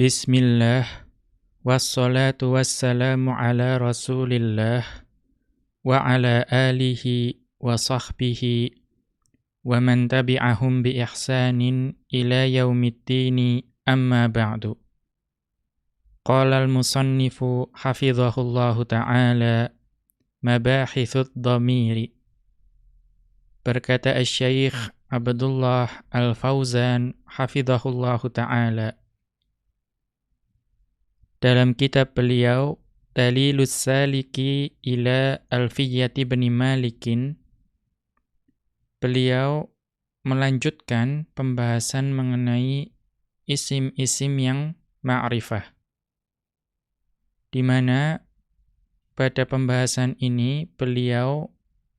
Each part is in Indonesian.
Bismillah Wassalatu wassalamu ala rasulillah Wa ala alihi wa sahbihi Wa man tabi'ahum bi ihsanin ila yaumiddini amma ba'du Qala al-musannifu hafizahullahu ta'ala Mabahithud dhamiri Berkata al-syaikh Abdullah al-Fauzan hafizahullahu ta'ala dalam kitab beliau Dalilus Saliki ila Alfiyati bin Malikin beliau melanjutkan pembahasan mengenai isim-isim yang ma'rifah di mana pada pembahasan ini beliau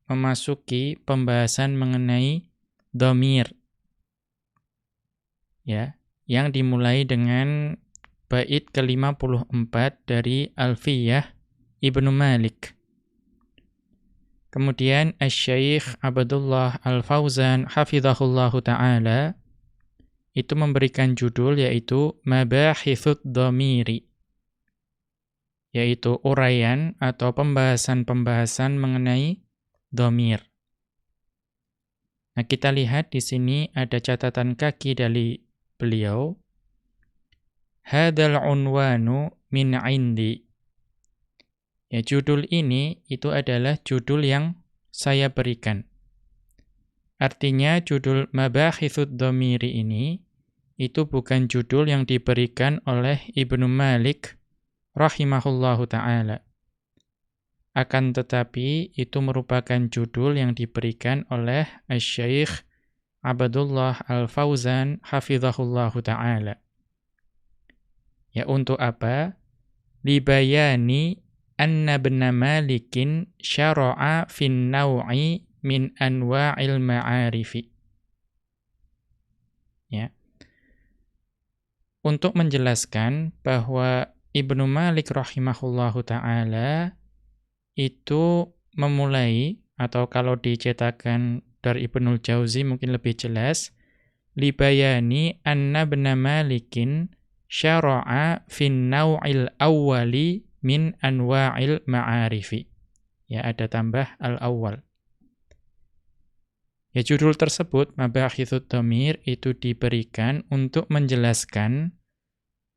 memasuki pembahasan mengenai domir ya yang dimulai dengan bait ke-54 dari Alfiyah Ibnu Malik. Kemudian Asy-Syaikh Abdullah Al-Fauzan hafizahullahu taala itu memberikan judul yaitu Mabahithud Dhamiri yaitu uraian atau pembahasan-pembahasan mengenai domir. Nah, kita lihat di sini ada catatan kaki dari beliau Hadal unwanu min indi. Ya, judul ini itu adalah judul yang saya berikan. Artinya judul Mabahithud Dhamiri ini itu bukan judul yang diberikan oleh Ibnu Malik rahimahullahu taala. Akan tetapi itu merupakan judul yang diberikan oleh Asy-Syaikh Abdullah Al-Fauzan hafizahullahu taala. Ya untuk apa? Libayani anna bena malikin syara'a fin naw'i min anwa'il ma'arifi. Ya. Untuk menjelaskan bahwa Ibnu Malik rahimahullahu taala itu memulai atau kalau dicetakan dari Ibnul Jauzi mungkin lebih jelas libayani anna bena malikin syara'a fin naw'il awwali min anwa'il ma'arifi. Ya, ada tambah al-awwal. Ya, judul tersebut, Mabahithud Dhamir, itu diberikan untuk menjelaskan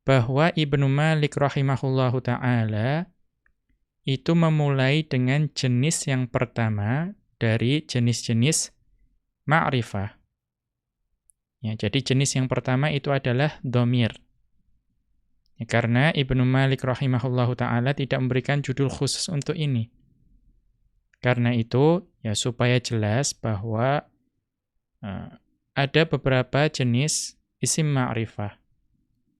bahwa Ibnu Malik rahimahullahu ta'ala itu memulai dengan jenis yang pertama dari jenis-jenis ma'rifah. Ya, jadi jenis yang pertama itu adalah domir. Ya, karena Ibnu Malik rahimahullahu taala tidak memberikan judul khusus untuk ini. Karena itu, ya supaya jelas bahwa uh, ada beberapa jenis isim ma'rifah.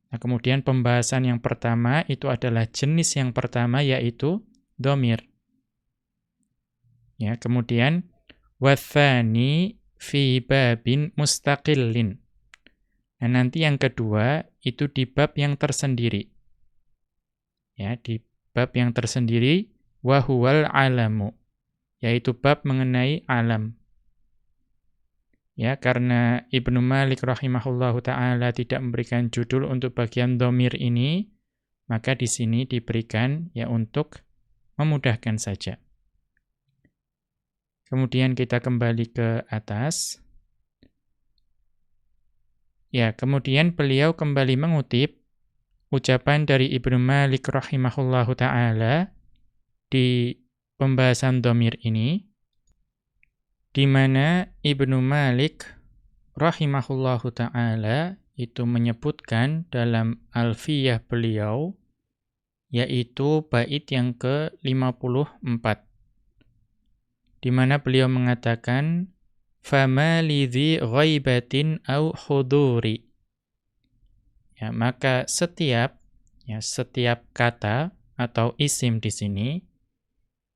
Nah, kemudian pembahasan yang pertama itu adalah jenis yang pertama yaitu domir. Ya, kemudian wathani fi babin mustaqillin. Nah, nanti yang kedua itu di bab yang tersendiri. Ya, di bab yang tersendiri wahuwal alamu, yaitu bab mengenai alam. Ya, karena Ibnu Malik rahimahullahu taala tidak memberikan judul untuk bagian domir ini, maka di sini diberikan ya untuk memudahkan saja. Kemudian kita kembali ke atas. Ya, kemudian beliau kembali mengutip ucapan dari Ibnu Malik rahimahullahu taala di pembahasan domir ini di mana Ibnu Malik rahimahullahu taala itu menyebutkan dalam alfiyah beliau yaitu bait yang ke-54 di mana beliau mengatakan fama lidhi ghaibatin au huduri. Ya, maka setiap ya setiap kata atau isim di sini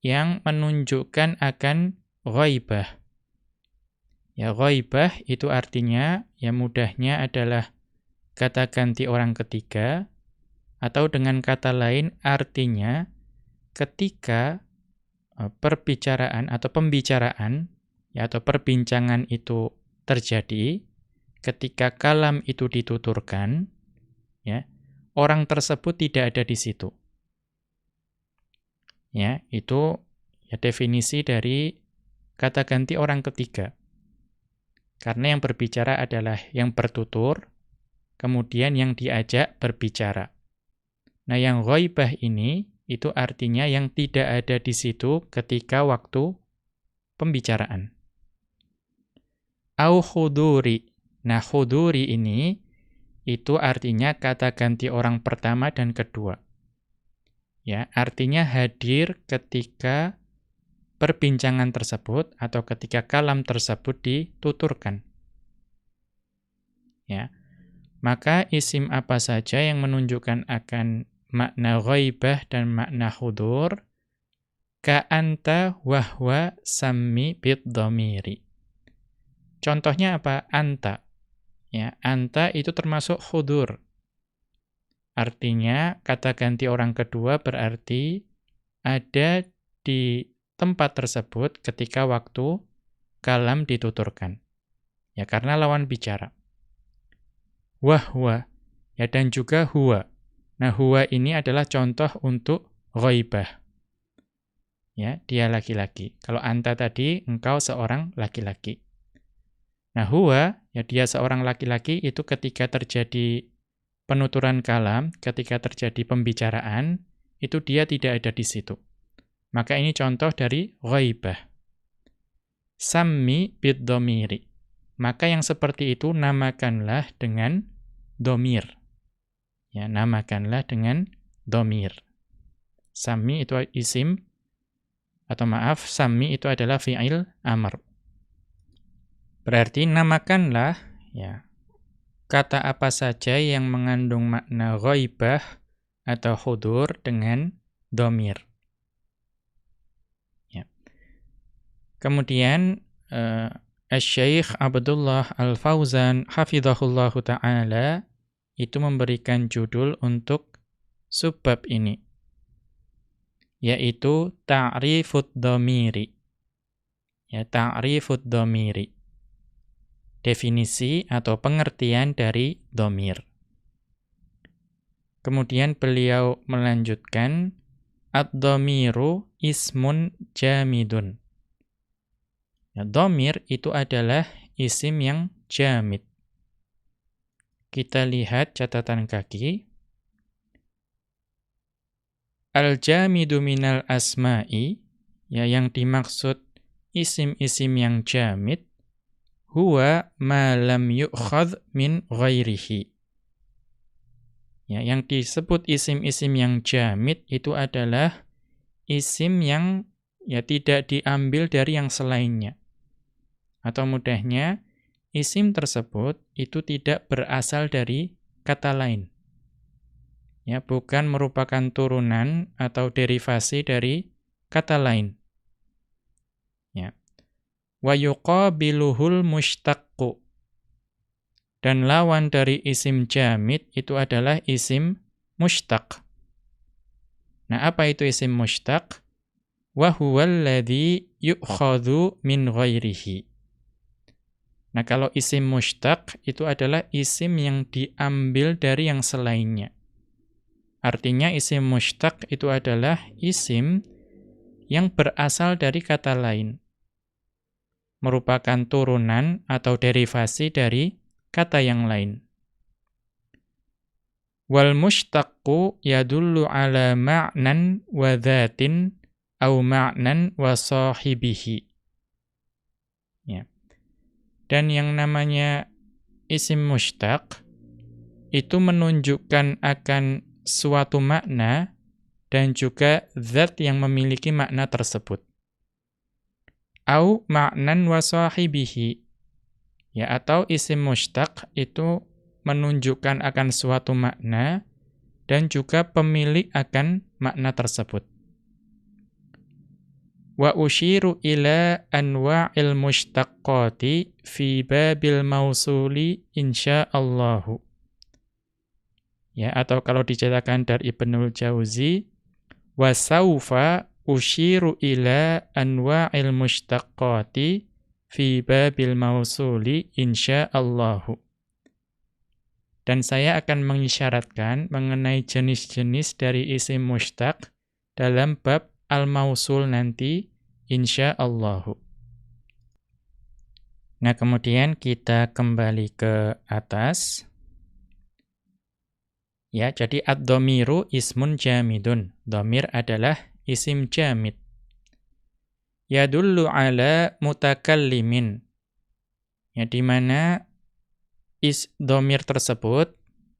yang menunjukkan akan ghaibah. Ya ghaibah itu artinya ya mudahnya adalah kata ganti orang ketiga atau dengan kata lain artinya ketika eh, perbicaraan atau pembicaraan ya atau perbincangan itu terjadi ketika kalam itu dituturkan ya orang tersebut tidak ada di situ. Ya, itu ya definisi dari kata ganti orang ketiga. Karena yang berbicara adalah yang bertutur, kemudian yang diajak berbicara. Nah, yang ghaibah ini itu artinya yang tidak ada di situ ketika waktu pembicaraan. Au khuduri. Nah, khuduri ini itu artinya kata ganti orang pertama dan kedua. Ya, artinya hadir ketika perbincangan tersebut atau ketika kalam tersebut dituturkan. Ya. Maka isim apa saja yang menunjukkan akan makna ghaibah dan makna hudur ka anta wahwa sammi bid dhamiri. Contohnya apa? Anta. Ya, anta itu termasuk hudur. Artinya kata ganti orang kedua berarti ada di tempat tersebut ketika waktu kalam dituturkan. Ya, karena lawan bicara. Wahwa, ya dan juga huwa. Nah, huwa ini adalah contoh untuk ghaibah. Ya, dia laki-laki. Kalau anta tadi, engkau seorang laki-laki. Nah, huwa, ya dia seorang laki-laki itu ketika terjadi penuturan kalam, ketika terjadi pembicaraan, itu dia tidak ada di situ. Maka ini contoh dari ghaibah. Sammi bid-domiri. Maka yang seperti itu namakanlah dengan domir. Ya, namakanlah dengan domir. Sammi itu isim, atau maaf, sammi itu adalah fi'il amr. Berarti namakanlah, ya, kata apa saja yang mengandung makna ghaibah atau hudur dengan domir. Kemudian uh, Syekh Abdullah Al-Fauzan hafizahullahu taala itu memberikan judul untuk subbab ini yaitu ta'rifud dhamiri. Ya, ta'rifud dhamiri. Definisi atau pengertian dari dhamir. Kemudian beliau melanjutkan ad-dhamiru ismun jamidun. Ya, domir itu adalah isim yang jamid. Kita lihat catatan kaki. Al-jamidu minal asma'i, ya yang dimaksud isim-isim yang jamid, huwa ma lam yu'khadh min ghairihi. Ya, yang disebut isim-isim yang jamid itu adalah isim yang ya tidak diambil dari yang selainnya. Atau mudahnya, isim tersebut itu tidak berasal dari kata lain. Ya, bukan merupakan turunan atau derivasi dari kata lain. Wa yuqabiluhul mushtaqqu. Dan lawan dari isim jamid itu adalah isim mushtaq. Nah, apa itu isim mushtaq? Wa huwal yu'khadhu min ghairihi. Nah, kalau isim mushtaq itu adalah isim yang diambil dari yang selainnya. Artinya isim mushtaq itu adalah isim yang berasal dari kata lain. Merupakan turunan atau derivasi dari kata yang lain. Wal mushtaqqu yadullu ala ma'nan wa dhatin au ma'nan wa sahibihi. Dan yang namanya isim mushtaq itu menunjukkan akan suatu makna dan juga zat yang memiliki makna tersebut. Au ma'nan wa sahibihi. Ya, atau isim mushtaq itu menunjukkan akan suatu makna dan juga pemilik akan makna tersebut. Wa ushiru ila anwa'il mushtaqqati fi babil mausuli insyaallahu. Ya, atau kalau diceritakan dari Ibnul Jauzi, wa ushiru ila anwa'il mushtaqqati fi babil mausuli insyaallahu. Dan saya akan mengisyaratkan mengenai jenis-jenis dari isim mustaq dalam bab al-mausul nanti insyaallah. Nah, kemudian kita kembali ke atas. Ya, jadi ad-dhamiru ismun jamidun. Dhamir adalah isim jamid. Yadullu ala mutakallimin. Ya, di mana is dhamir tersebut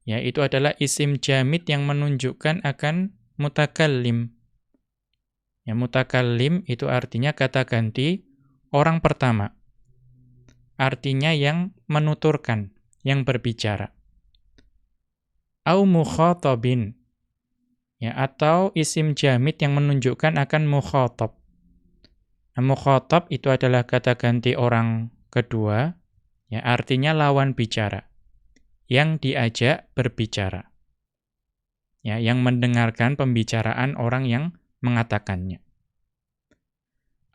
ya itu adalah isim jamid yang menunjukkan akan mutakallim. Ya, mutakallim itu artinya kata ganti orang pertama artinya yang menuturkan, yang berbicara. Au mukhatabin. Ya, atau isim jamid yang menunjukkan akan mukhatab. Nah, mukhatab itu adalah kata ganti orang kedua, ya artinya lawan bicara. Yang diajak berbicara. Ya, yang mendengarkan pembicaraan orang yang mengatakannya.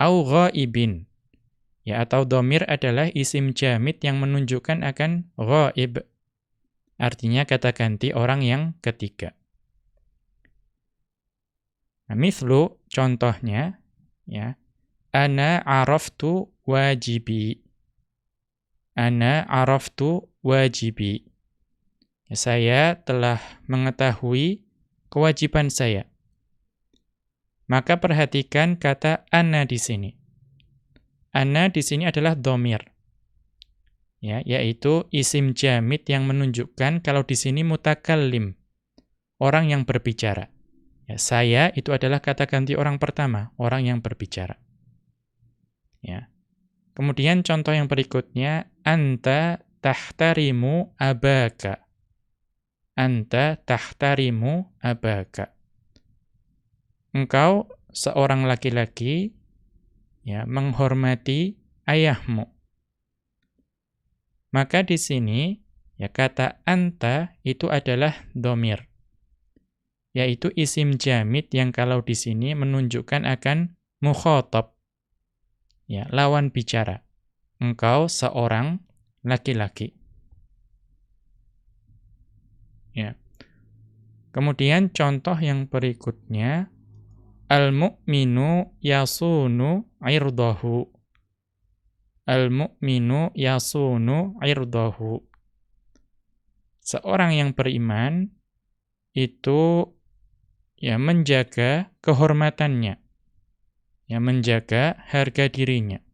Au ghaibin Ya, atau domir adalah isim jamid yang menunjukkan akan ghaib. Artinya kata ganti orang yang ketiga. Nah, mithlu contohnya ya. Ana araftu wajibi. Ana araftu wajibi. Ya, saya telah mengetahui kewajiban saya. Maka perhatikan kata ana di sini. Ana di sini adalah domir. Ya, yaitu isim jamid yang menunjukkan kalau di sini mutakallim. Orang yang berbicara. Ya, saya itu adalah kata ganti orang pertama, orang yang berbicara. Ya. Kemudian contoh yang berikutnya, anta tahtarimu abaka. Anta tahtarimu abaka. Engkau seorang laki-laki ya menghormati ayahmu. Maka di sini ya kata anta itu adalah domir. Yaitu isim jamid yang kalau di sini menunjukkan akan mukhotob. Ya, lawan bicara. Engkau seorang laki-laki. Ya. Kemudian contoh yang berikutnya Al-mu'minu yasunu irdahu. Al-mu'minu yasunu irdahu. Seorang yang beriman itu ya menjaga kehormatannya. Ya menjaga harga dirinya.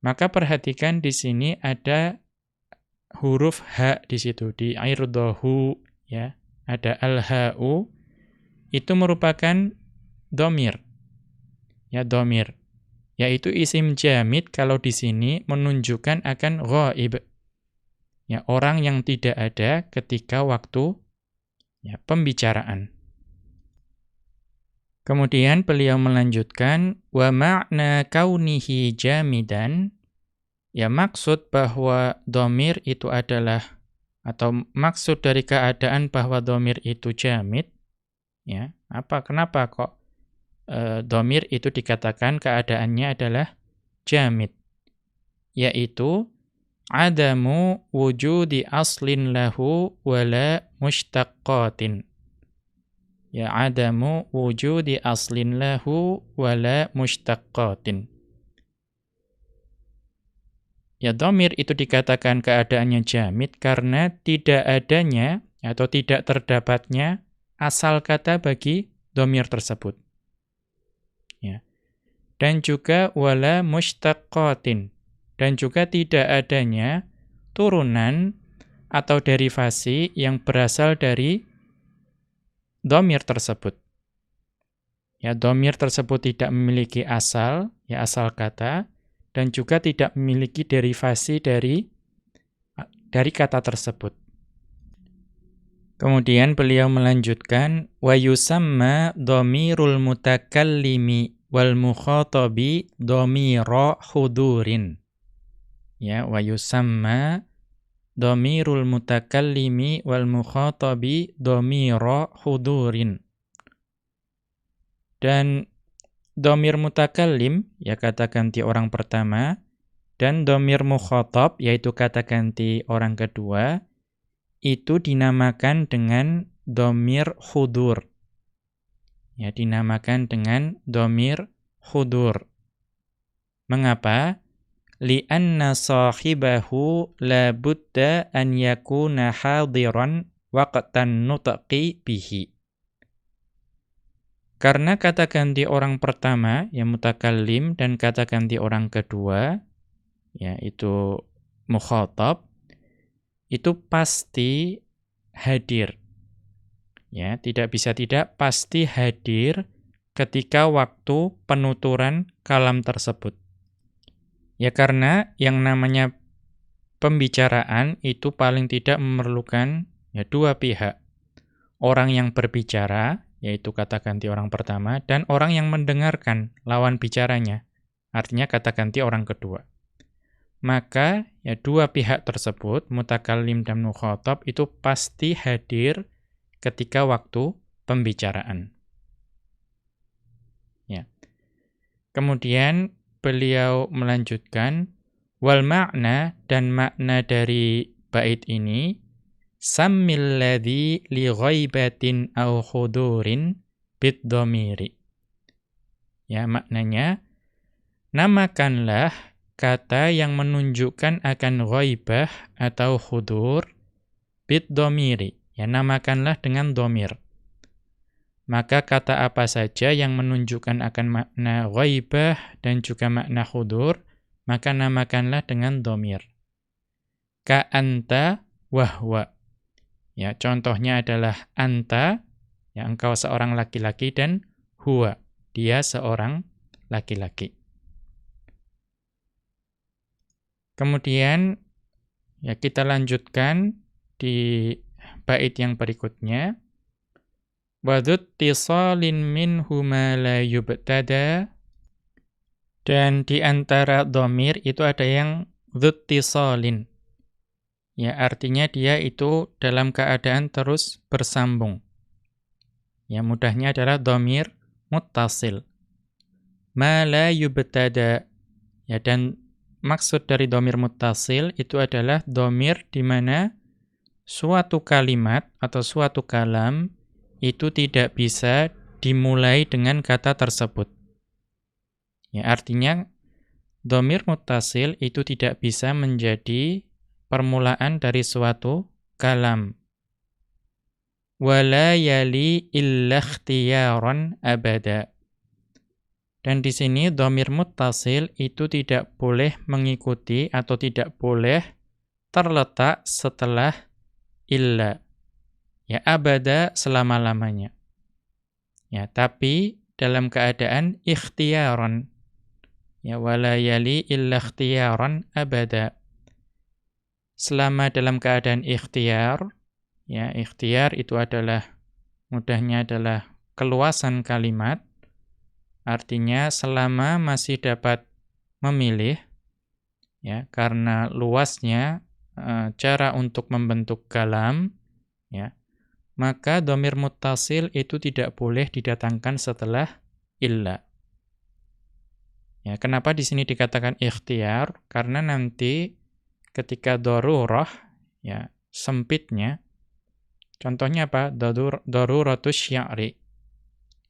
Maka perhatikan di sini ada huruf ha di situ di irdahu ya. Ada al-ha'u itu merupakan domir. Ya, domir. Yaitu isim jamid kalau di sini menunjukkan akan ghaib. Ya, orang yang tidak ada ketika waktu ya, pembicaraan. Kemudian beliau melanjutkan wa ma'na kaunihi jamidan ya maksud bahwa domir itu adalah atau maksud dari keadaan bahwa domir itu jamid Ya, apa kenapa kok e, domir itu dikatakan keadaannya adalah jamid? Yaitu adamu wujudi aslin lahu wala mushtaqqatin. Ya adamu wujudi aslin lahu wala mushtaqqatin. Ya domir itu dikatakan keadaannya jamid karena tidak adanya atau tidak terdapatnya asal kata bagi domir tersebut. Ya. Dan juga wala mushtaqqatin. Dan juga tidak adanya turunan atau derivasi yang berasal dari domir tersebut. Ya, domir tersebut tidak memiliki asal, ya asal kata, dan juga tidak memiliki derivasi dari dari kata tersebut. Kemudian beliau melanjutkan wa yusamma dhamirul mutakallimi wal mukhatabi dhamira hudurin. Ya, wa yusamma dhamirul mutakallimi wal mukhatabi dhamira hudurin. Dan domir mutakallim, ya kata ganti orang pertama, dan domir mukhatab, yaitu kata ganti orang kedua, itu dinamakan dengan domir hudur. Ya, dinamakan dengan domir hudur. Mengapa? Lianna sahibahu la budda an yakuna hadiran waqtan nutqi bihi. Karena kata ganti orang pertama, yang mutakallim, dan kata ganti orang kedua, yaitu mukhatab, itu pasti hadir. Ya, tidak bisa tidak pasti hadir ketika waktu penuturan kalam tersebut. Ya karena yang namanya pembicaraan itu paling tidak memerlukan ya dua pihak. Orang yang berbicara, yaitu kata ganti orang pertama, dan orang yang mendengarkan lawan bicaranya, artinya kata ganti orang kedua maka ya dua pihak tersebut, mutakallim dan mukhatab itu pasti hadir ketika waktu pembicaraan. Ya. Kemudian beliau melanjutkan wal makna dan makna dari bait ini sammil ladzi li ghaibatin aw khudurin bid dhamiri. Ya, maknanya namakanlah kata yang menunjukkan akan ghaibah atau hudur bid domiri. Ya, namakanlah dengan domir. Maka kata apa saja yang menunjukkan akan makna ghaibah dan juga makna hudur, maka namakanlah dengan domir. Ka anta wahwa. Ya, contohnya adalah anta, ya engkau seorang laki-laki dan huwa, dia seorang laki-laki. Kemudian ya kita lanjutkan di bait yang berikutnya. Wadut tisalin minhu ma la yubtada dan di antara domir itu ada yang dzut tisalin. Ya, artinya dia itu dalam keadaan terus bersambung. Ya, mudahnya adalah domir muttasil. Ma. Ya, dan maksud dari domir mutasil itu adalah domir di mana suatu kalimat atau suatu kalam itu tidak bisa dimulai dengan kata tersebut. Ya, artinya domir mutasil itu tidak bisa menjadi permulaan dari suatu kalam. Wala yali illa abada. Dan di sini domir muttasil itu tidak boleh mengikuti atau tidak boleh terletak setelah illa. Ya abada selama-lamanya. Ya, tapi dalam keadaan ikhtiaran. Ya wala yali illa ikhtiaran abada. Selama dalam keadaan ikhtiar, ya ikhtiar itu adalah mudahnya adalah keluasan kalimat Artinya selama masih dapat memilih ya karena luasnya e, cara untuk membentuk kalam ya maka domir mutasil itu tidak boleh didatangkan setelah illa. Ya, kenapa di sini dikatakan ikhtiar? Karena nanti ketika darurah ya sempitnya contohnya apa? Darur daruratus sya'ri.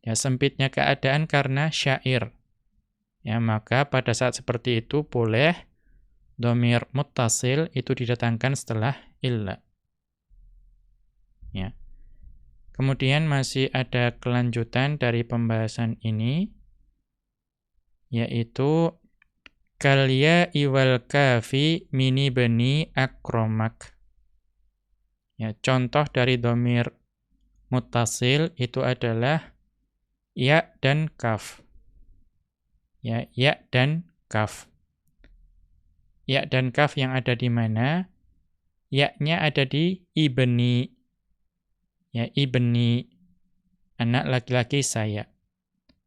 Ya, sempitnya keadaan karena syair. Ya, maka pada saat seperti itu boleh domir muttasil itu didatangkan setelah illa. Ya. Kemudian masih ada kelanjutan dari pembahasan ini yaitu kalya iwal kafi mini beni akromak. Ya, contoh dari domir mutasil itu adalah ya dan kaf. Ya, ya dan kaf. Ya dan kaf yang ada di mana? Ya-nya ada di ibni. Ya, ibni anak laki-laki saya.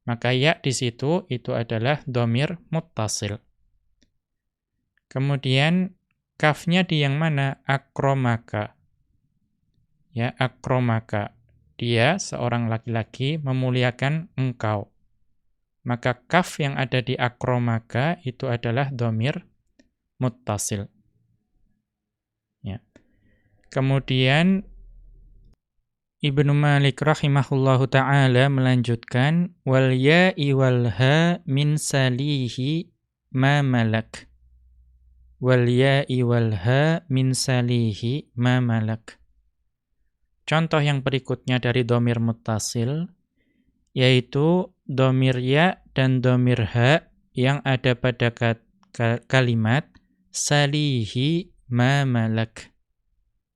Maka ya di situ itu adalah domir muttasil. Kemudian kafnya di yang mana? Akromaka. Ya, akromaka dia, seorang laki-laki, memuliakan engkau. Maka kaf yang ada di akromaka itu adalah domir muttasil. Ya. Kemudian Ibnu Malik rahimahullahu taala melanjutkan wal ya'i wal ha min salihi ma malak. Wal ya'i wal ha min salihi ma malak. Contoh yang berikutnya dari domir mutasil yaitu domir ya dan domir ha yang ada pada kalimat salihi ma malak.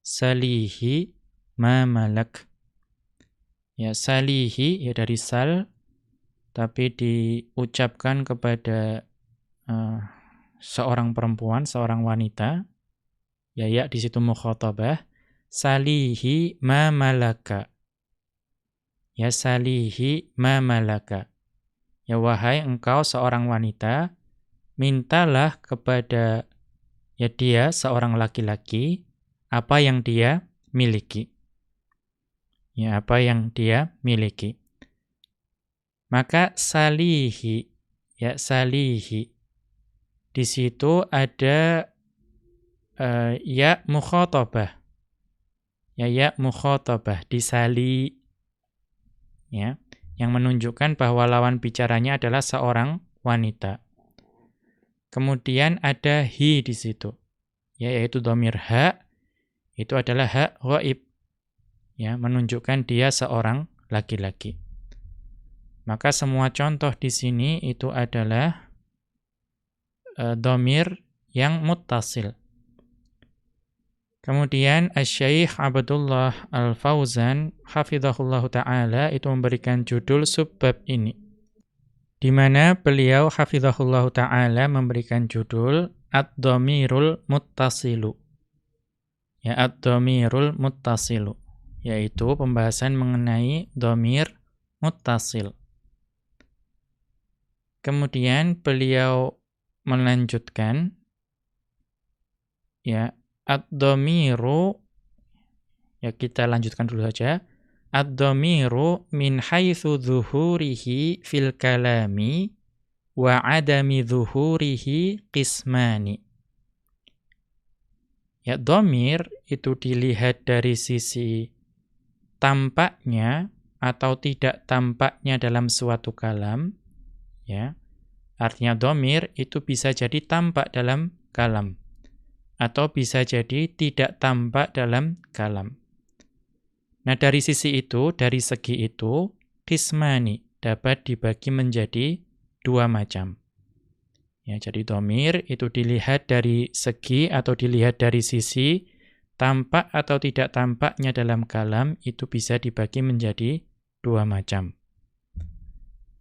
Salihi ma malak. Ya, salihi ya dari sal tapi diucapkan kepada uh, seorang perempuan, seorang wanita. Ya ya di situ mukhatabah. Salihi ma malaka. Ya salihi ma malaka. Ya wahai engkau seorang wanita, mintalah kepada ya dia seorang laki-laki apa yang dia miliki ya apa yang dia miliki. Maka salihi ya salihi di situ ada uh, ya mukhatabah. Ya ya mukhatabah disali ya yang menunjukkan bahwa lawan bicaranya adalah seorang wanita. Kemudian ada hi di situ. Ya yaitu domir ha itu adalah hak ghaib ya menunjukkan dia seorang laki-laki. Maka semua contoh di sini itu adalah e, domir yang muttasil. Kemudian Asy-Syaikh Abdullah Al-Fauzan hafizahullahu taala itu memberikan judul subbab ini. Di mana beliau hafizahullahu taala memberikan judul Ad-Dhamirul Muttasilu. Ya Ad-Dhamirul Muttasilu yaitu pembahasan mengenai domir mutasil. Kemudian beliau melanjutkan ya ad-dhamiru ya kita lanjutkan dulu saja ad-dhamiru min haitsu dhuhurihi fil kalami wa adami dhuhurihi qismani ya dhamir itu dilihat dari sisi tampaknya atau tidak tampaknya dalam suatu kalam, ya, artinya domir itu bisa jadi tampak dalam kalam, atau bisa jadi tidak tampak dalam kalam. Nah dari sisi itu, dari segi itu, kismani dapat dibagi menjadi dua macam. Ya, jadi domir itu dilihat dari segi atau dilihat dari sisi tampak atau tidak tampaknya dalam kalam itu bisa dibagi menjadi dua macam.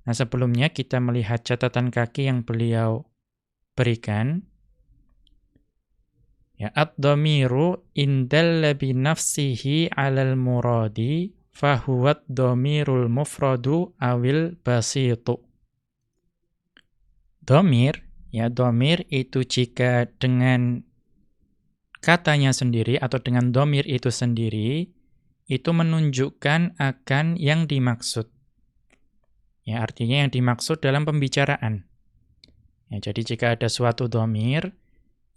Nah, sebelumnya kita melihat catatan kaki yang beliau berikan. Ya, ad-dhamiru indalla bi nafsihi 'alal muradi fahuwa dhamirul mufradu awil basitu. Dhamir, ya dhamir itu jika dengan katanya sendiri atau dengan domir itu sendiri, itu menunjukkan akan yang dimaksud. Ya, artinya yang dimaksud dalam pembicaraan. Ya, jadi jika ada suatu domir,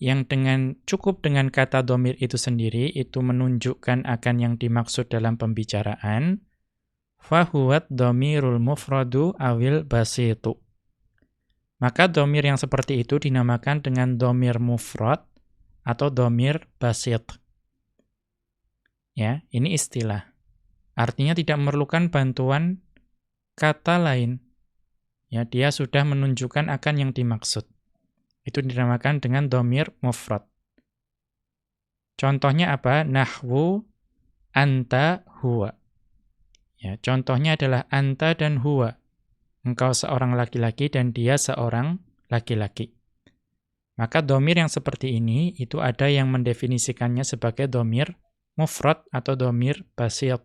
yang dengan cukup dengan kata domir itu sendiri, itu menunjukkan akan yang dimaksud dalam pembicaraan, fahuwat domirul mufradu awil basitu. Maka domir yang seperti itu dinamakan dengan domir mufrad, atau domir basit. Ya, ini istilah. Artinya tidak memerlukan bantuan kata lain. Ya, dia sudah menunjukkan akan yang dimaksud. Itu dinamakan dengan domir mufrad. Contohnya apa? Nahwu anta huwa. Ya, contohnya adalah anta dan huwa. Engkau seorang laki-laki dan dia seorang laki-laki. Maka domir yang seperti ini, itu ada yang mendefinisikannya sebagai domir mufrad atau domir basit.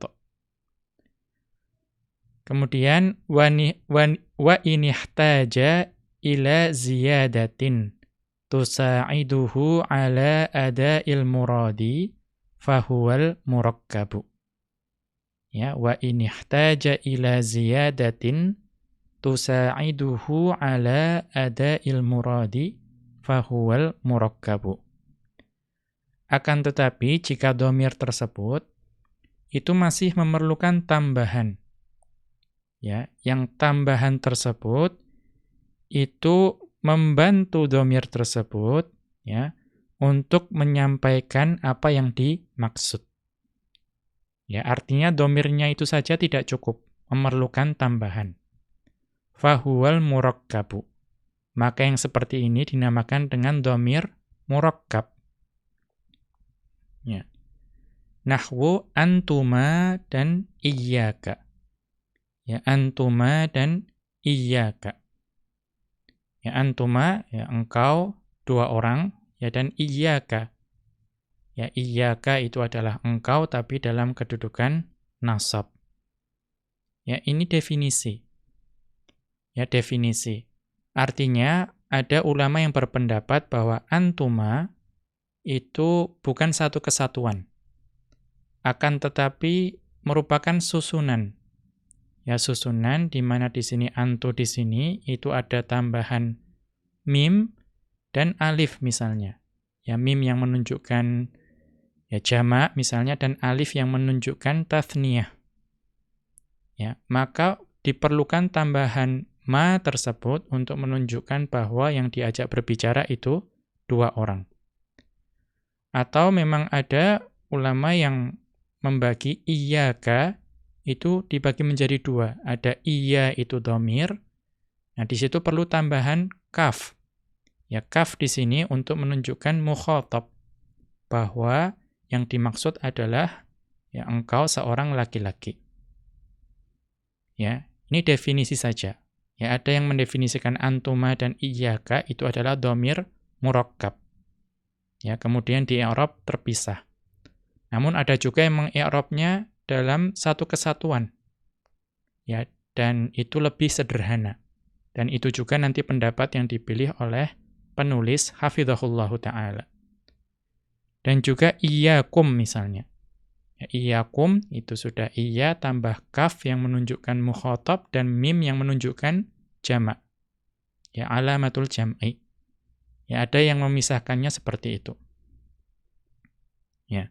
Kemudian, wa inihtaja ila ziyadatin tusa'iduhu ala ada'il muradi fahuwal murakkabu. Ya, wa inihtaja ila ziyadatin tusa'iduhu ala ada'il muradi fahuwal murakkabu. Akan tetapi jika domir tersebut itu masih memerlukan tambahan. Ya, yang tambahan tersebut itu membantu domir tersebut ya untuk menyampaikan apa yang dimaksud. Ya, artinya domirnya itu saja tidak cukup, memerlukan tambahan. Fahuwal murakkabu. Maka yang seperti ini dinamakan dengan domir murakkab. Ya. Nahwu antuma dan iyyaka. Ya, antuma dan iyyaka. Ya, antuma, ya engkau, dua orang, ya dan iyyaka. Ya, iyyaka itu adalah engkau tapi dalam kedudukan nasab. Ya, ini definisi. Ya, definisi. Artinya ada ulama yang berpendapat bahwa antuma itu bukan satu kesatuan. Akan tetapi merupakan susunan. Ya, susunan di mana di sini antu di sini itu ada tambahan mim dan alif misalnya. Ya, mim yang menunjukkan ya jamak misalnya dan alif yang menunjukkan tathniyah. Ya, maka diperlukan tambahan ma tersebut untuk menunjukkan bahwa yang diajak berbicara itu dua orang. Atau memang ada ulama yang membagi iyaka itu dibagi menjadi dua. Ada iya itu domir. Nah, di situ perlu tambahan kaf. Ya, kaf di sini untuk menunjukkan mukhotob. Bahwa yang dimaksud adalah ya engkau seorang laki-laki. Ya, ini definisi saja. Ya, ada yang mendefinisikan antuma dan iyyaka itu adalah domir murakkab. Ya, kemudian di i'rab terpisah. Namun ada juga yang mengi'rabnya dalam satu kesatuan. Ya, dan itu lebih sederhana. Dan itu juga nanti pendapat yang dipilih oleh penulis hafizahullahu taala. Dan juga iyyakum misalnya. Ya, iyakum itu sudah iya tambah kaf yang menunjukkan mukhatab dan mim yang menunjukkan jamak. Ya alamatul jam'i. Ya ada yang memisahkannya seperti itu. Ya.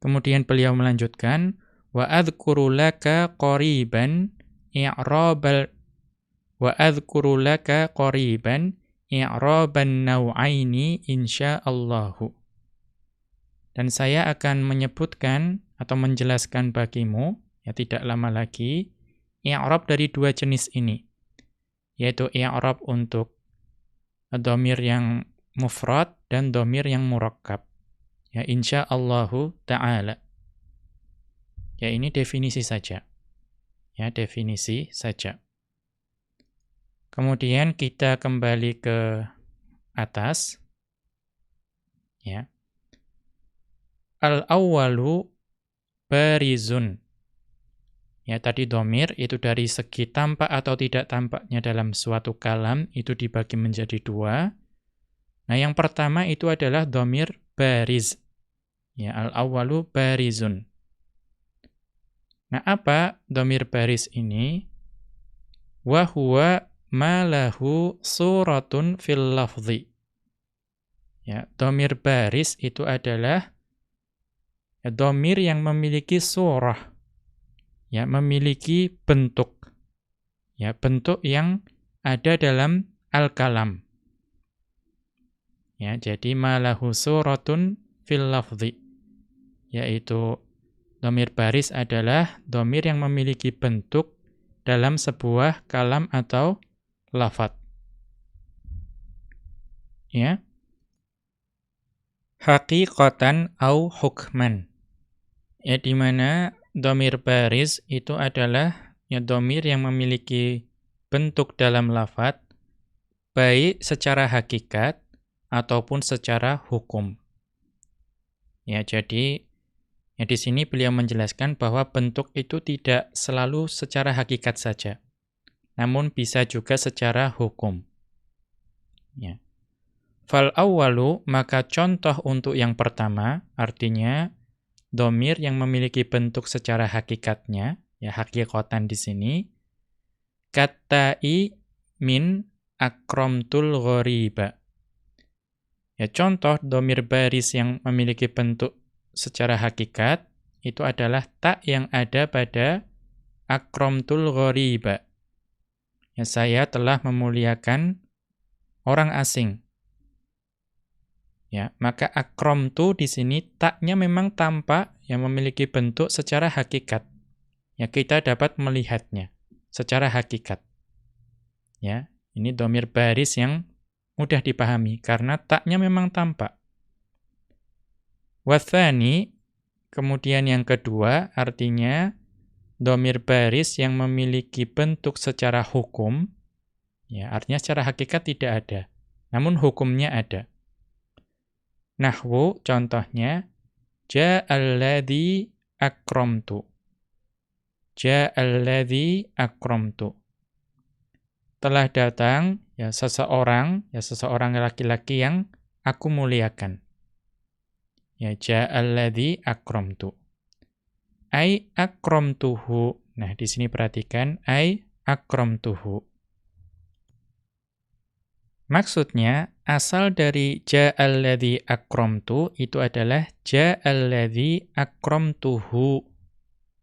Kemudian beliau melanjutkan wa adzkuru laka qariban i'rabal wa adzkuru laka qariban i'raban nau'aini insyaallahu. Dan saya akan menyebutkan atau menjelaskan bagimu, ya tidak lama lagi, i'rab dari dua jenis ini. Yaitu i'rab untuk domir yang mufrad dan domir yang murakkab. Ya insyaallahu ta'ala. Ya ini definisi saja. Ya definisi saja. Kemudian kita kembali ke atas. Ya. Al-awwalu barizun. Ya, tadi domir itu dari segi tampak atau tidak tampaknya dalam suatu kalam itu dibagi menjadi dua. Nah, yang pertama itu adalah domir bariz. Ya, al-awwalu barizun. Nah, apa domir baris ini? Wahuwa malahu suratun fil lafzi. Ya, domir baris itu adalah ya, domir yang memiliki surah, ya, memiliki bentuk, ya, bentuk yang ada dalam al-kalam. Ya, jadi malahu suratun fil lafzi, yaitu domir baris adalah domir yang memiliki bentuk dalam sebuah kalam atau lafat. Ya. Hakikatan au hukman. Ya di mana domir baris itu adalah ya domir yang memiliki bentuk dalam lafat baik secara hakikat ataupun secara hukum. Ya jadi ya di sini beliau menjelaskan bahwa bentuk itu tidak selalu secara hakikat saja, namun bisa juga secara hukum. Ya. Fal awwalu maka contoh untuk yang pertama artinya domir yang memiliki bentuk secara hakikatnya, ya hakikatan di sini, katai min akromtul ghoriba. Ya contoh domir baris yang memiliki bentuk secara hakikat itu adalah tak yang ada pada akromtul ghoriba. Ya saya telah memuliakan orang asing. Ya, maka akromtu di sini taknya memang tampak yang memiliki bentuk secara hakikat. Ya, kita dapat melihatnya secara hakikat. Ya, ini domir baris yang mudah dipahami karena taknya memang tampak. Wathani, kemudian yang kedua artinya domir baris yang memiliki bentuk secara hukum, ya artinya secara hakikat tidak ada, namun hukumnya ada. Nahwu contohnya, ja'alladhi akramtu. Ja'alladhi akramtu. Telah datang ya seseorang, ya seseorang laki-laki yang aku muliakan. Ya ja'alladzi akramtu. Ai akramtuhu. Nah, di sini perhatikan ai akramtuhu. Maksudnya asal dari ja'alladzi akramtu itu adalah ja'alladzi akramtuhu.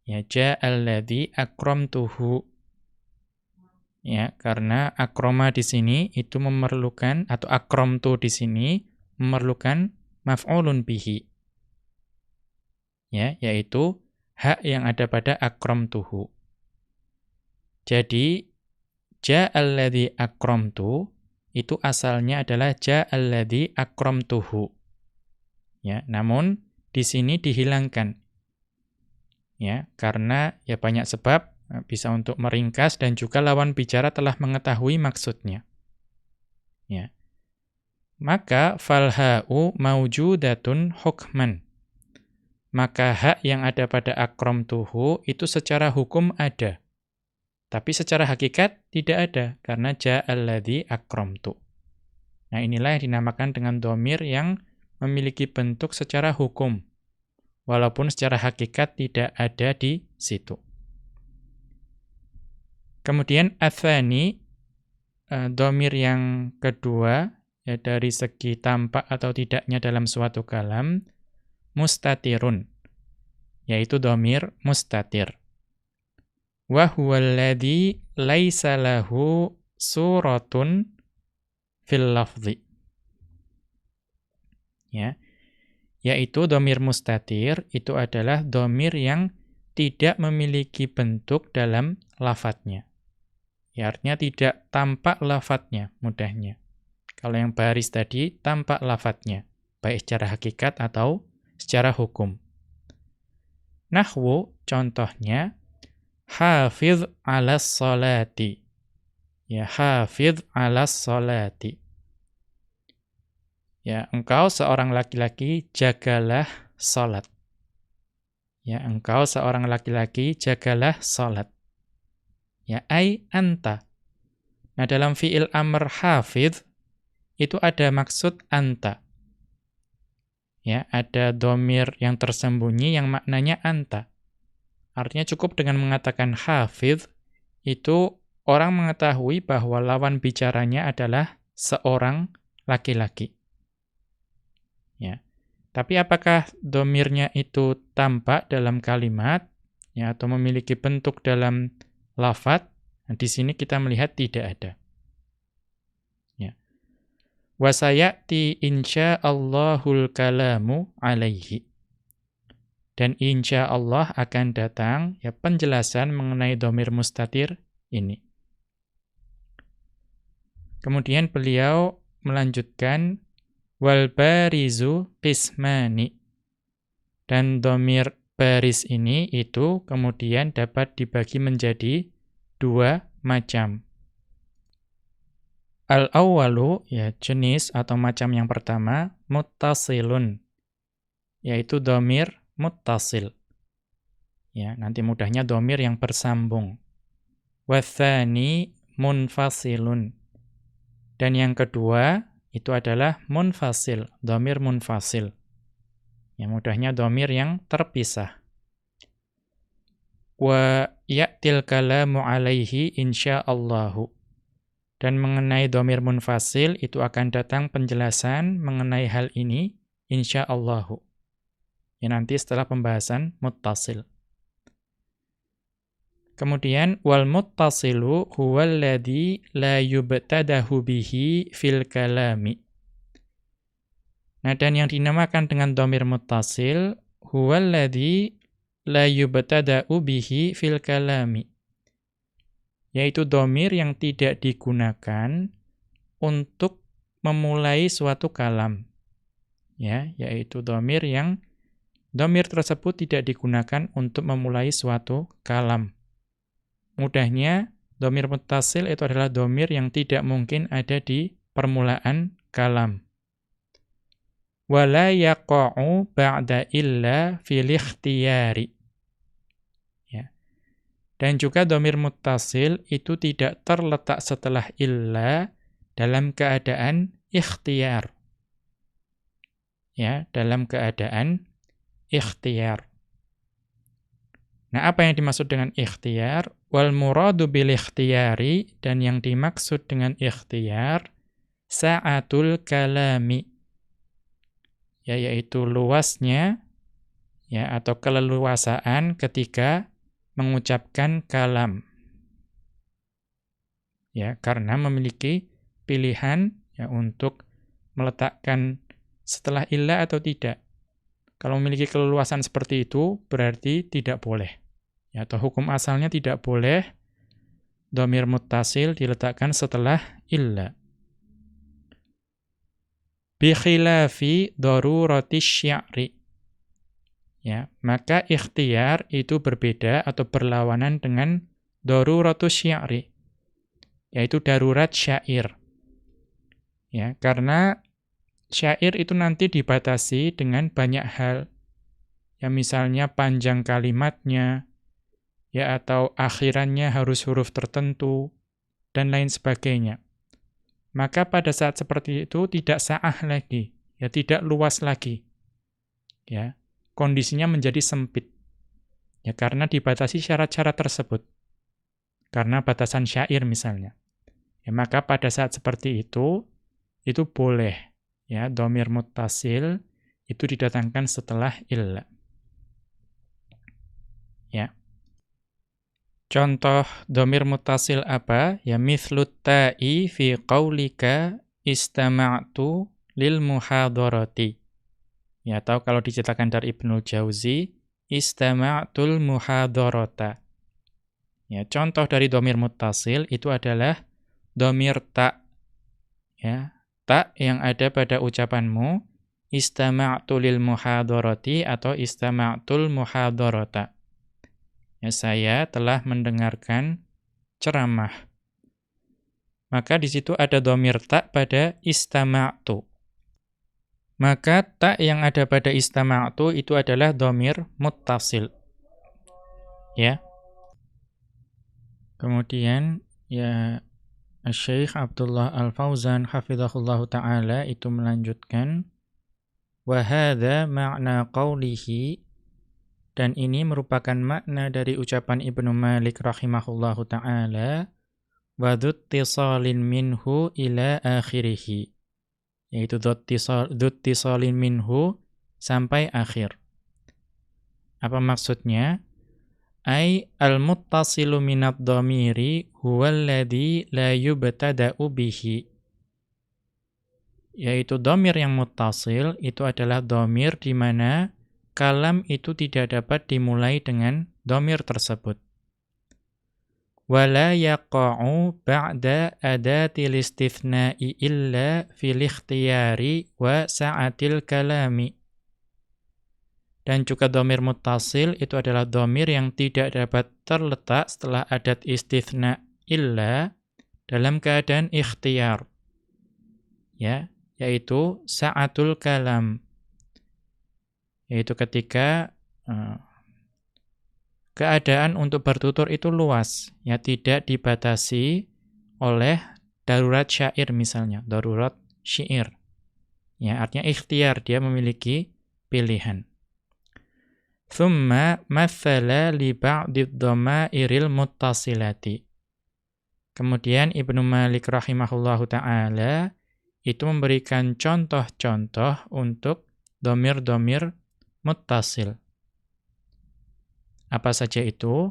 Ya ja'alladzi akramtuhu. Ya, karena akroma di sini itu memerlukan atau akromtu di sini memerlukan maf'ulun bihi. Ya, yaitu hak yang ada pada akromtuhu. Jadi ja'alladzi akramtu itu asalnya adalah ja'alladzi akramtuhu. Ya, namun di sini dihilangkan. Ya, karena ya banyak sebab Nah, bisa untuk meringkas dan juga lawan bicara telah mengetahui maksudnya. Ya. Maka falha'u maujudatun hukman. Maka hak yang ada pada akrom tuhu itu secara hukum ada. Tapi secara hakikat tidak ada karena ja'alladzi akramtu. Nah, inilah yang dinamakan dengan domir yang memiliki bentuk secara hukum. Walaupun secara hakikat tidak ada di situ. Kemudian athani, uh, domir yang kedua, ya dari segi tampak atau tidaknya dalam suatu kalam, mustatirun, yaitu domir mustatir. Wahuwaladhi laisa lahu suratun fil lafzi. Ya, yaitu domir mustatir, itu adalah domir yang tidak memiliki bentuk dalam lafadznya. Ya artinya tidak tampak lafadznya mudahnya. Kalau yang baris tadi tampak lafadznya, baik secara hakikat atau secara hukum. Nahwu contohnya hafiz 'alas salati. Ya hafiz 'alas salati. Ya, engkau seorang laki-laki jagalah salat. Ya, engkau seorang laki-laki jagalah salat. Ya, ai anta. Nah, dalam fi'il amr hafidh itu ada maksud anta. Ya, ada domir yang tersembunyi yang maknanya anta. Artinya cukup dengan mengatakan hafidh, itu orang mengetahui bahwa lawan bicaranya adalah seorang laki-laki. Ya. Tapi apakah domirnya itu tampak dalam kalimat, ya, atau memiliki bentuk dalam lafat, nah, di sini kita melihat tidak ada. Ya. Wasayati insya'allahul kalamu alaihi. Dan insya Allah akan datang ya penjelasan mengenai domir mustatir ini. Kemudian beliau melanjutkan wal barizu qismani. Dan domir baris ini itu kemudian dapat dibagi menjadi dua macam. Al-awwalu, ya jenis atau macam yang pertama, muttasilun, yaitu domir muttasil. Ya, nanti mudahnya domir yang bersambung. Wathani munfasilun. Dan yang kedua, itu adalah munfasil, domir munfasil. Yang mudahnya domir yang terpisah. Wa ya'til kalamu alaihi insya'allahu. Dan mengenai domir munfasil, itu akan datang penjelasan mengenai hal ini, insyaallahu. Ya nanti setelah pembahasan muttasil. Kemudian wal muttasilu huwal ladzi la yubtadahu bihi fil kalami. Nah, dan yang dinamakan dengan domir muttasil huwal ladzi la yubtada'u bihi fil kalami. Yaitu domir yang tidak digunakan untuk memulai suatu kalam. Ya, yaitu domir yang domir tersebut tidak digunakan untuk memulai suatu kalam. Mudahnya, domir mutasil itu adalah domir yang tidak mungkin ada di permulaan kalam. Wala ba'da illa fil ikhtiyari. Ya. Dan juga domir mutasil itu tidak terletak setelah illa dalam keadaan ikhtiyar. Ya, dalam keadaan ikhtiyar. Nah, apa yang dimaksud dengan ikhtiyar? Wal muradu bil ikhtiyari dan yang dimaksud dengan ikhtiyar sa'atul kalami. Ya, yaitu luasnya ya atau keleluasaan ketika mengucapkan kalam. Ya, karena memiliki pilihan ya untuk meletakkan setelah ilah atau tidak. Kalau memiliki keleluasan seperti itu, berarti tidak boleh. Ya, atau hukum asalnya tidak boleh domir muttasil diletakkan setelah illa. Bikhilafi darurati syi'ri. Ya, maka ikhtiar itu berbeda atau berlawanan dengan daruratus syi'ri. Yaitu darurat syair. Ya, karena syair itu nanti dibatasi dengan banyak hal. Ya misalnya panjang kalimatnya, ya atau akhirannya harus huruf tertentu dan lain sebagainya. Maka pada saat seperti itu tidak sah lagi, ya tidak luas lagi. Ya, kondisinya menjadi sempit. Ya karena dibatasi syarat-syarat tersebut. Karena batasan syair misalnya. Ya maka pada saat seperti itu itu boleh ya domir muttasil itu didatangkan setelah illa. Ya. Contoh domir mutasil apa? Ya mithlut ta'i fi qawlika istama'tu lil muhadharati. Ya, atau kalau diceritakan dari Ibnu Jauzi, istama'tul muhadharata. Ya, contoh dari domir mutasil itu adalah domir ta. Ya, ta yang ada pada ucapanmu istama'tu lil muhadharati atau istama'tul muhadharata. Ya, saya telah mendengarkan ceramah. Maka di situ ada domir tak pada istama'tu. Maka tak yang ada pada istama'tu itu adalah domir muttasil. Ya. Kemudian ya Syekh Abdullah Al-Fauzan hafizahullah taala itu melanjutkan wa hadza ma'na qawlihi dan ini merupakan makna dari ucapan Ibnu Malik rahimahullah taala wa dzuttisalin minhu ila akhirih yaitu dzuttisalin minhu sampai akhir. Apa maksudnya? Ai al-muttasilu minad dhamiri huwa alladhi la yubtada'u bihi. Yaitu dhamir yang muttasil itu adalah dhamir di mana kalam itu tidak dapat dimulai dengan domir tersebut. Wala yaqa'u ba'da adatil istithna'i illa fil ikhtiyari wa sa'atil kalami. Dan juga domir mutasil itu adalah domir yang tidak dapat terletak setelah adat istithna illa dalam keadaan ikhtiyar. Ya, yaitu sa'atul kalam yaitu ketika uh, keadaan untuk bertutur itu luas, ya tidak dibatasi oleh darurat syair misalnya, darurat syair. Ya, artinya ikhtiar, dia memiliki pilihan. Thumma mathala li ba'did dhamairil muttasilati. Kemudian Ibnu Malik rahimahullahu taala itu memberikan contoh-contoh untuk domir-domir muttasil. Apa saja itu?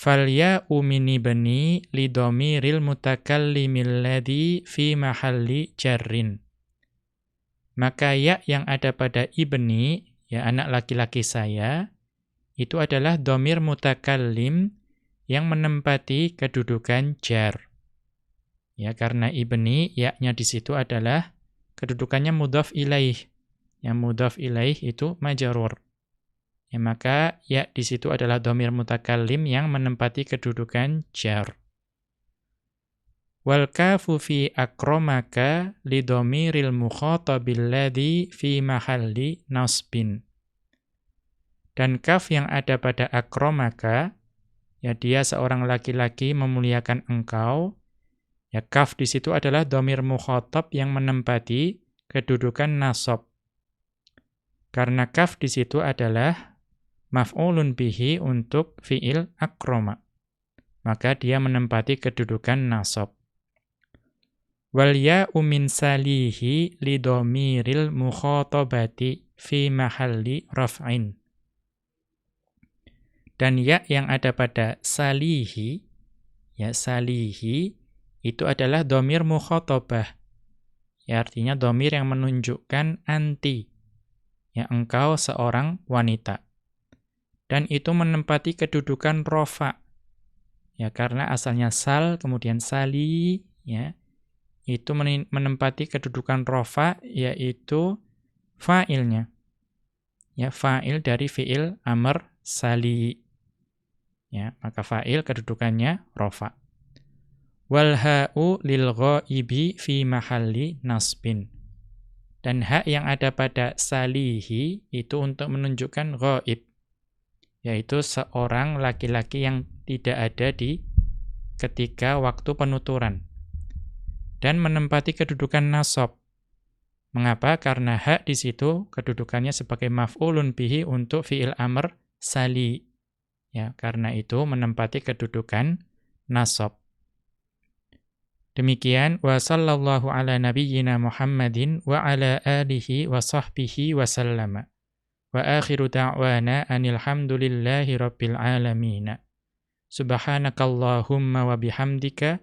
Falya umini bani lidomiril mutakallimil ladhi fi mahalli jarrin. Maka ya yang ada pada ibni, ya anak laki-laki saya, itu adalah domir mutakallim yang menempati kedudukan jar. Ya, karena ibni, yaknya di situ adalah kedudukannya mudhaf ilaih. Yang mudhaf ilaih itu majarur. Ya, maka ya di situ adalah domir mutakallim yang menempati kedudukan jar. Wal kafu fi akromaka lidomiril mukhatabil ladhi fi mahalli nasbin. Dan kaf yang ada pada akromaka ya dia seorang laki-laki memuliakan engkau, ya kaf di situ adalah domir mukhatab yang menempati kedudukan nasab. Karena kaf di situ adalah maf'ulun bihi untuk fi'il akroma. Maka dia menempati kedudukan nasab. Wal ya'u min salihi lidomiril mukhatabati fi mahalli raf'in. Dan ya yang ada pada salihi, ya salihi, itu adalah domir mukhotobah. Ya artinya domir yang menunjukkan anti. Ya engkau seorang wanita. Dan itu menempati kedudukan rofa. Ya karena asalnya sal, kemudian sali, ya itu menempati kedudukan rofa, yaitu fa'ilnya. Ya, fa'il dari fi'il amr sali. Ya, maka fa'il kedudukannya rofa. Wal ha'u lil ghaibi fi mahalli nasbin. Dan hak yang ada pada salihi itu untuk menunjukkan ghaib. Yaitu seorang laki-laki yang tidak ada di ketika waktu penuturan. Dan menempati kedudukan nasab. Mengapa? Karena hak di situ kedudukannya sebagai maf'ulun bihi untuk fi'il amr sali. Ya, karena itu menempati kedudukan nasab. Demikian wa sallallahu ala nabiyyina Muhammadin wa ala alihi wa sahbihi wa sallama. Wa akhiru da'wana anil hamdulillahi rabbil alamin. Subhanakallahumma wa bihamdika